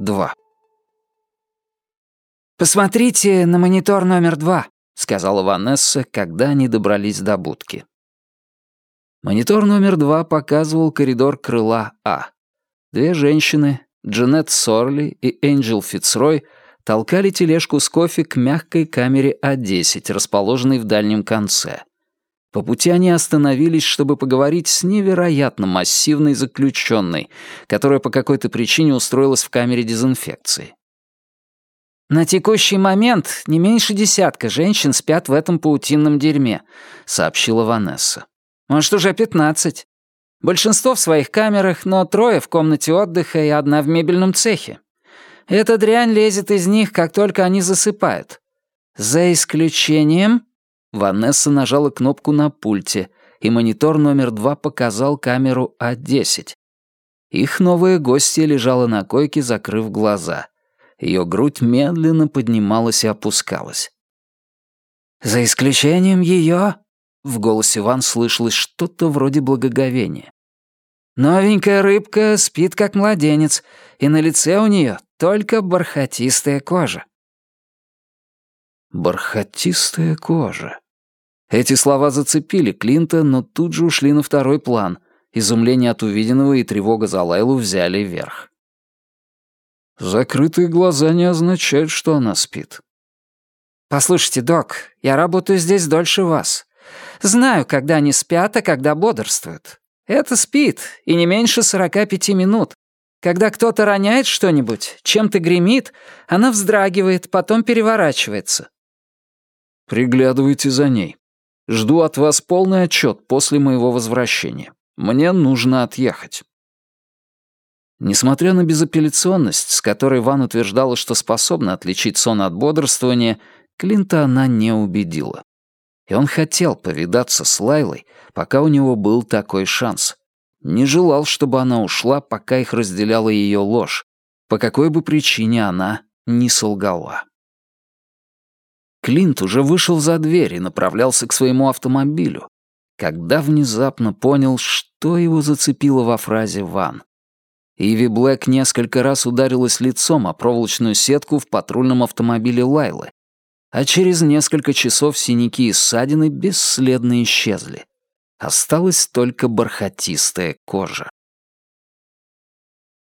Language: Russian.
2 «Посмотрите на монитор номер два», — сказала Ванесса, когда они добрались до будки. Монитор номер два показывал коридор крыла А. Две женщины, Джанет Сорли и Энджел Фицрой, толкали тележку с кофе к мягкой камере А10, расположенной в дальнем конце. По пути они остановились, чтобы поговорить с невероятно массивной заключенной, которая по какой-то причине устроилась в камере дезинфекции. «На текущий момент не меньше десятка женщин спят в этом паутинном дерьме», — сообщила Ванесса. «Может, уже пятнадцать. Большинство в своих камерах, но трое в комнате отдыха и одна в мебельном цехе. Эта дрянь лезет из них, как только они засыпают. За исключением...» Ванесса нажала кнопку на пульте, и монитор номер два показал камеру А10. Их новая гостья лежала на койке, закрыв глаза — ее грудь медленно поднималась и опускалась. «За исключением ее...» — в голосе Ван слышалось что-то вроде благоговения. «Новенькая рыбка спит как младенец, и на лице у нее только бархатистая кожа». «Бархатистая кожа». Эти слова зацепили Клинта, но тут же ушли на второй план. Изумление от увиденного и тревога за Лайлу взяли верх. Закрытые глаза не означают, что она спит. «Послушайте, док, я работаю здесь дольше вас. Знаю, когда они спят, а когда бодрствуют. Это спит, и не меньше 45 минут. Когда кто-то роняет что-нибудь, чем-то гремит, она вздрагивает, потом переворачивается». «Приглядывайте за ней. Жду от вас полный отчет после моего возвращения. Мне нужно отъехать». Несмотря на безапелляционность, с которой Ван утверждала, что способна отличить сон от бодрствования, Клинта она не убедила. И он хотел повидаться с Лайлой, пока у него был такой шанс. Не желал, чтобы она ушла, пока их разделяла ее ложь, по какой бы причине она не солгала. Клинт уже вышел за дверь и направлялся к своему автомобилю, когда внезапно понял, что его зацепило во фразе «Ван». Иви Блэк несколько раз ударилась лицом о проволочную сетку в патрульном автомобиле Лайлы, а через несколько часов синяки и ссадины бесследно исчезли. Осталась только бархатистая кожа.